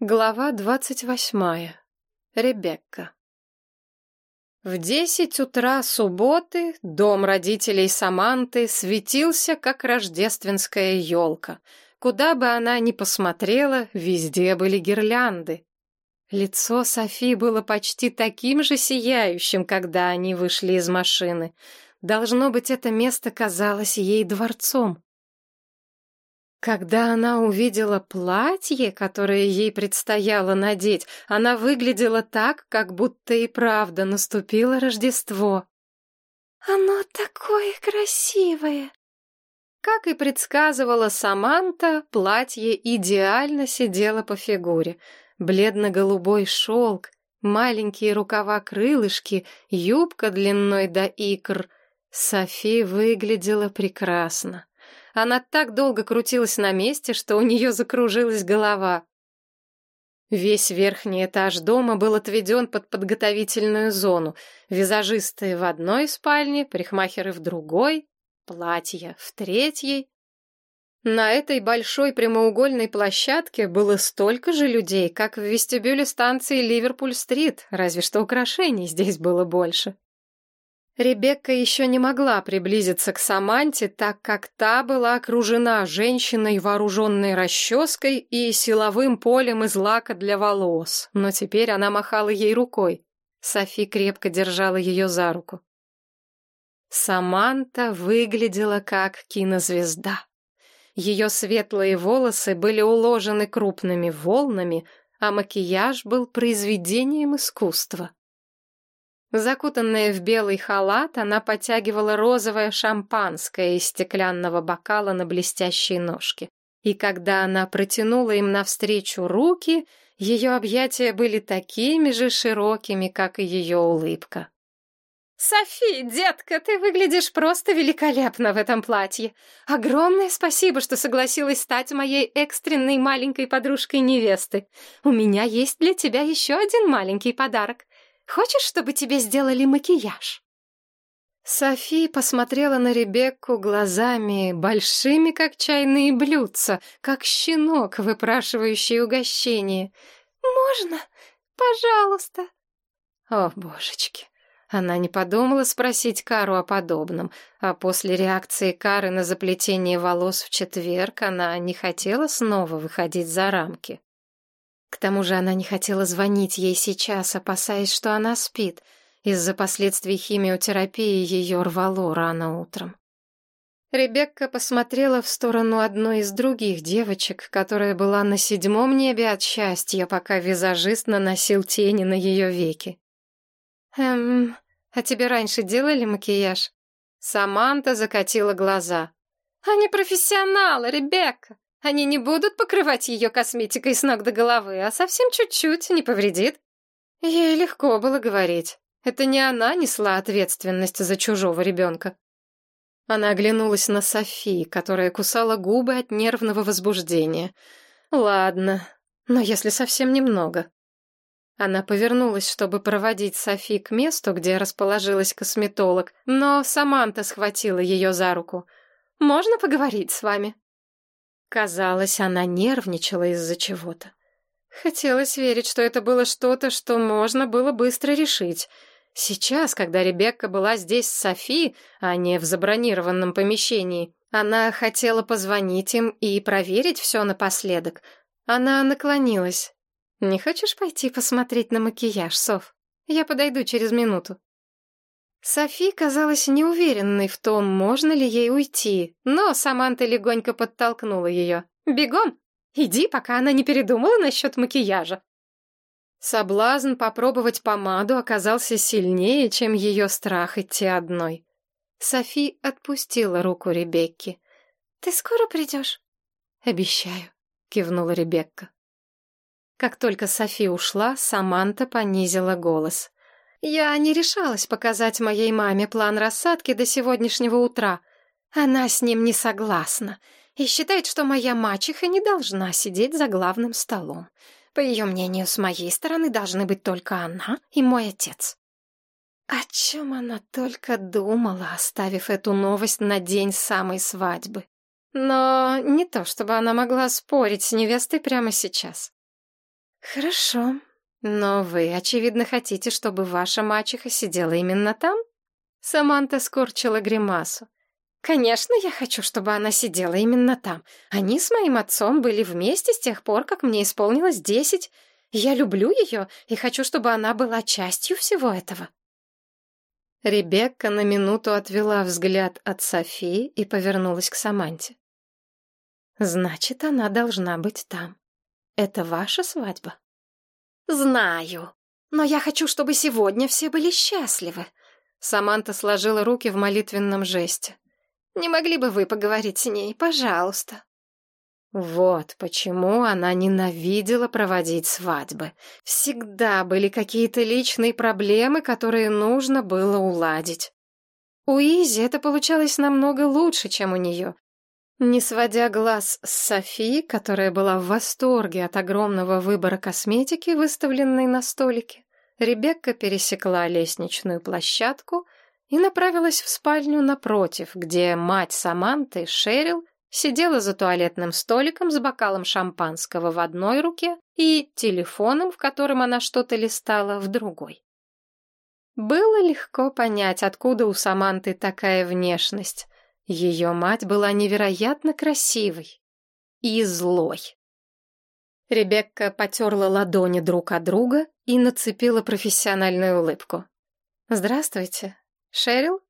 Глава двадцать восьмая. Ребекка. В десять утра субботы дом родителей Саманты светился, как рождественская елка. Куда бы она ни посмотрела, везде были гирлянды. Лицо Софи было почти таким же сияющим, когда они вышли из машины. Должно быть, это место казалось ей дворцом. Когда она увидела платье, которое ей предстояло надеть, она выглядела так, как будто и правда наступило Рождество. «Оно такое красивое!» Как и предсказывала Саманта, платье идеально сидело по фигуре. Бледно-голубой шелк, маленькие рукава-крылышки, юбка длиной до икр. Софи выглядела прекрасно. Она так долго крутилась на месте, что у нее закружилась голова. Весь верхний этаж дома был отведен под подготовительную зону. Визажисты в одной спальне, парикмахеры в другой, платья в третьей. На этой большой прямоугольной площадке было столько же людей, как в вестибюле станции Ливерпуль-стрит, разве что украшений здесь было больше. Ребекка еще не могла приблизиться к Саманте, так как та была окружена женщиной, вооруженной расческой и силовым полем из лака для волос, но теперь она махала ей рукой. Софи крепко держала ее за руку. Саманта выглядела как кинозвезда. Ее светлые волосы были уложены крупными волнами, а макияж был произведением искусства. Закутанная в белый халат, она потягивала розовое шампанское из стеклянного бокала на блестящей ножке. И когда она протянула им навстречу руки, ее объятия были такими же широкими, как и ее улыбка. «Софи, детка, ты выглядишь просто великолепно в этом платье. Огромное спасибо, что согласилась стать моей экстренной маленькой подружкой невесты. У меня есть для тебя еще один маленький подарок. Хочешь, чтобы тебе сделали макияж?» Софи посмотрела на Ребекку глазами, большими, как чайные блюдца, как щенок, выпрашивающий угощение. «Можно? Пожалуйста!» О, божечки! Она не подумала спросить Кару о подобном, а после реакции Кары на заплетение волос в четверг она не хотела снова выходить за рамки. К тому же она не хотела звонить ей сейчас, опасаясь, что она спит. Из-за последствий химиотерапии ее рвало рано утром. Ребекка посмотрела в сторону одной из других девочек, которая была на седьмом небе от счастья, пока визажист наносил тени на ее веки. «Эм, а тебе раньше делали макияж?» Саманта закатила глаза. «Они профессионалы, Ребекка. Они не будут покрывать ее косметикой с ног до головы, а совсем чуть-чуть, не повредит. Ей легко было говорить. Это не она несла ответственность за чужого ребенка. Она оглянулась на Софи, которая кусала губы от нервного возбуждения. Ладно, но если совсем немного. Она повернулась, чтобы проводить Софи к месту, где расположилась косметолог, но Саманта схватила ее за руку. «Можно поговорить с вами?» Казалось, она нервничала из-за чего-то. Хотелось верить, что это было что-то, что можно было быстро решить. Сейчас, когда Ребекка была здесь с Софи, а не в забронированном помещении, она хотела позвонить им и проверить все напоследок. Она наклонилась. «Не хочешь пойти посмотреть на макияж, Соф? Я подойду через минуту». Софи казалась неуверенной в том, можно ли ей уйти, но Саманта легонько подтолкнула ее. «Бегом! Иди, пока она не передумала насчет макияжа!» Соблазн попробовать помаду оказался сильнее, чем ее страх идти одной. Софи отпустила руку Ребекки. «Ты скоро придешь?» «Обещаю», — кивнула Ребекка. Как только Софи ушла, Саманта понизила голос. Я не решалась показать моей маме план рассадки до сегодняшнего утра. Она с ним не согласна и считает, что моя мачеха не должна сидеть за главным столом. По ее мнению, с моей стороны должны быть только она и мой отец. О чем она только думала, оставив эту новость на день самой свадьбы. Но не то, чтобы она могла спорить с невестой прямо сейчас. Хорошо, но вы, очевидно, хотите, чтобы ваша мачеха сидела именно там? Саманта скорчила гримасу. Конечно, я хочу, чтобы она сидела именно там. Они с моим отцом были вместе с тех пор, как мне исполнилось десять. Я люблю ее и хочу, чтобы она была частью всего этого. Ребекка на минуту отвела взгляд от Софии и повернулась к Саманте. Значит, она должна быть там. Это ваша свадьба? Знаю. Но я хочу, чтобы сегодня все были счастливы. Саманта сложила руки в молитвенном жесте. Не могли бы вы поговорить с ней, пожалуйста? Вот почему она ненавидела проводить свадьбы. Всегда были какие-то личные проблемы, которые нужно было уладить. У Изи это получалось намного лучше, чем у нее. Не сводя глаз с Софи, которая была в восторге от огромного выбора косметики, выставленной на столике, Ребекка пересекла лестничную площадку — и направилась в спальню напротив, где мать Саманты, Шерил, сидела за туалетным столиком с бокалом шампанского в одной руке и телефоном, в котором она что-то листала, в другой. Было легко понять, откуда у Саманты такая внешность. Ее мать была невероятно красивой и злой. Ребекка потерла ладони друг от друга и нацепила профессиональную улыбку. «Здравствуйте. Шерил?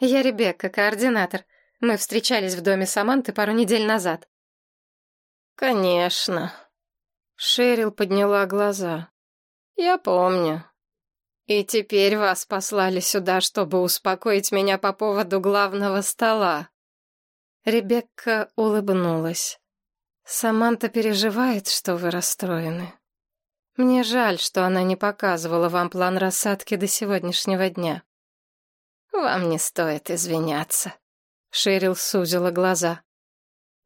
Я Ребекка, координатор. Мы встречались в доме Саманты пару недель назад. Конечно. Шерил подняла глаза. Я помню. И теперь вас послали сюда, чтобы успокоить меня по поводу главного стола. Ребекка улыбнулась. Саманта переживает, что вы расстроены. Мне жаль, что она не показывала вам план рассадки до сегодняшнего дня. «Вам не стоит извиняться», — Шерил сузила глаза.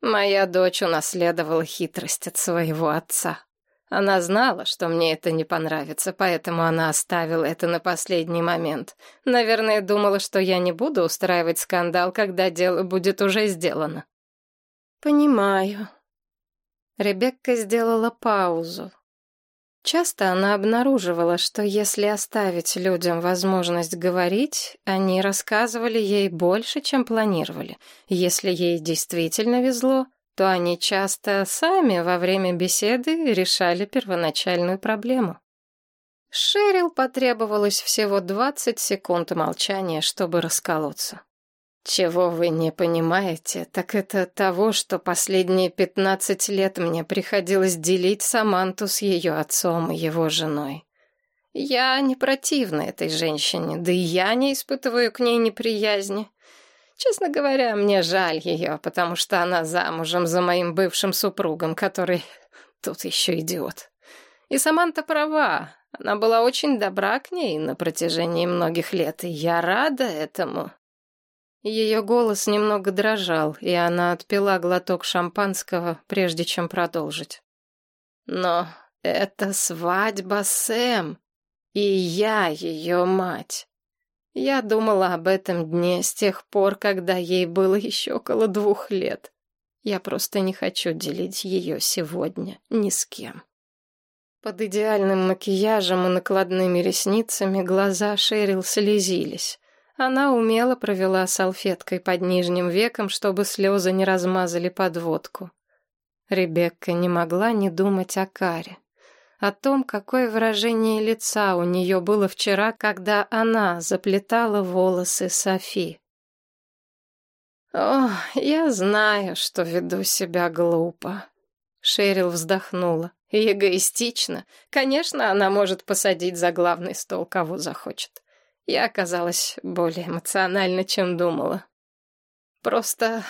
«Моя дочь унаследовала хитрость от своего отца. Она знала, что мне это не понравится, поэтому она оставила это на последний момент. Наверное, думала, что я не буду устраивать скандал, когда дело будет уже сделано». «Понимаю». Ребекка сделала паузу, Часто она обнаруживала, что если оставить людям возможность говорить, они рассказывали ей больше, чем планировали. Если ей действительно везло, то они часто сами во время беседы решали первоначальную проблему. Шерил потребовалось всего 20 секунд молчания, чтобы расколоться. Чего вы не понимаете, так это того, что последние пятнадцать лет мне приходилось делить Саманту с ее отцом и его женой. Я не противна этой женщине, да и я не испытываю к ней неприязни. Честно говоря, мне жаль ее, потому что она замужем за моим бывшим супругом, который тут еще идиот. И Саманта права, она была очень добра к ней на протяжении многих лет, и я рада этому. Ее голос немного дрожал, и она отпила глоток шампанского, прежде чем продолжить. «Но это свадьба Сэм, и я ее мать. Я думала об этом дне с тех пор, когда ей было еще около двух лет. Я просто не хочу делить ее сегодня ни с кем». Под идеальным макияжем и накладными ресницами глаза Шерил слезились. Она умело провела салфеткой под нижним веком, чтобы слезы не размазали подводку. Ребекка не могла не думать о Каре. О том, какое выражение лица у нее было вчера, когда она заплетала волосы Софи. «О, я знаю, что веду себя глупо», — Шерил вздохнула. «И эгоистично. Конечно, она может посадить за главный стол, кого захочет. Я оказалась более эмоциональна, чем думала. Просто...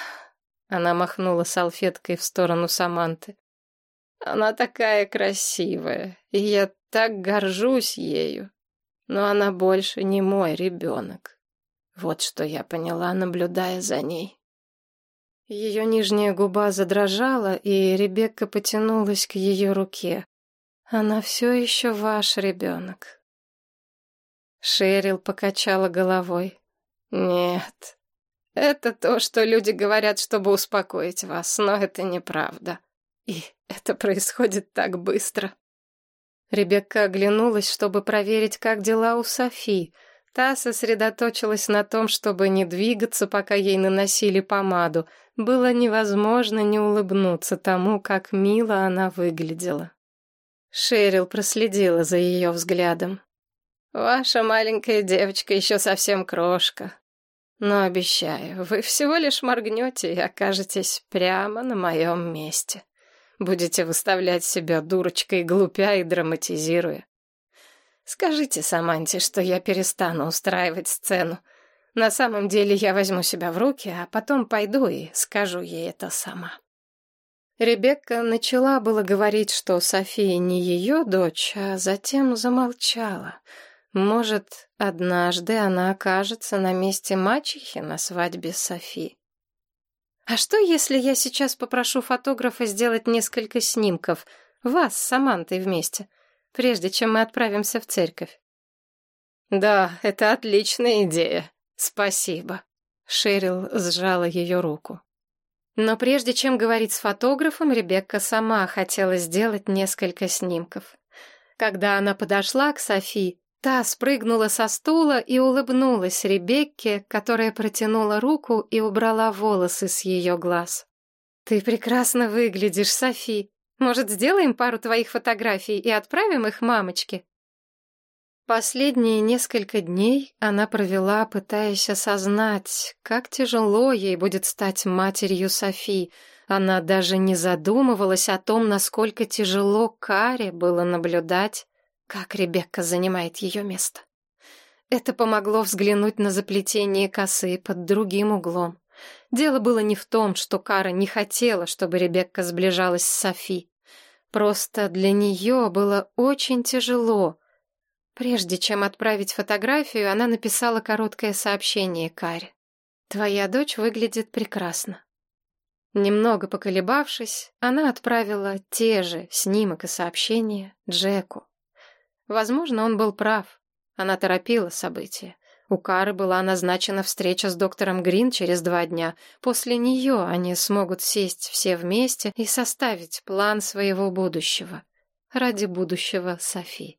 Она махнула салфеткой в сторону Саманты. Она такая красивая, и я так горжусь ею. Но она больше не мой ребенок. Вот что я поняла, наблюдая за ней. Ее нижняя губа задрожала, и Ребекка потянулась к ее руке. Она все еще ваш ребенок. Шерил покачала головой. «Нет, это то, что люди говорят, чтобы успокоить вас, но это неправда. И это происходит так быстро». Ребекка оглянулась, чтобы проверить, как дела у Софи. Та сосредоточилась на том, чтобы не двигаться, пока ей наносили помаду. Было невозможно не улыбнуться тому, как мило она выглядела. Шерил проследила за ее взглядом. «Ваша маленькая девочка еще совсем крошка. Но обещаю, вы всего лишь моргнете и окажетесь прямо на моем месте. Будете выставлять себя дурочкой, глупя и драматизируя. Скажите Саманте, что я перестану устраивать сцену. На самом деле я возьму себя в руки, а потом пойду и скажу ей это сама. Ребекка начала было говорить, что София не ее дочь, а затем замолчала. Может, однажды она окажется на месте мачехи на свадьбе Софи. А что, если я сейчас попрошу фотографа сделать несколько снимков, вас с Самантой вместе? — прежде чем мы отправимся в церковь. Да, это отличная идея. Спасибо. Шерил сжала ее руку. Но прежде чем говорить с фотографом, Ребекка сама хотела сделать несколько снимков. Когда она подошла к Софи, та спрыгнула со стула и улыбнулась Ребекке, которая протянула руку и убрала волосы с ее глаз. «Ты прекрасно выглядишь, Софи. Может, сделаем пару твоих фотографий и отправим их мамочке?» Последние несколько дней она провела, пытаясь осознать, как тяжело ей будет стать матерью Софи. Она даже не задумывалась о том, насколько тяжело Каре было наблюдать, как Ребекка занимает ее место. Это помогло взглянуть на заплетение косы под другим углом. Дело было не в том, что Кара не хотела, чтобы Ребекка сближалась с Софи. Просто для нее было очень тяжело. Прежде чем отправить фотографию, она написала короткое сообщение Каре. «Твоя дочь выглядит прекрасно». Немного поколебавшись, она отправила те же снимок и сообщение Джеку. Возможно, он был прав. Она торопила события. У Кары была назначена встреча с доктором Грин через два дня. После нее они смогут сесть все вместе и составить план своего будущего. Ради будущего Софи.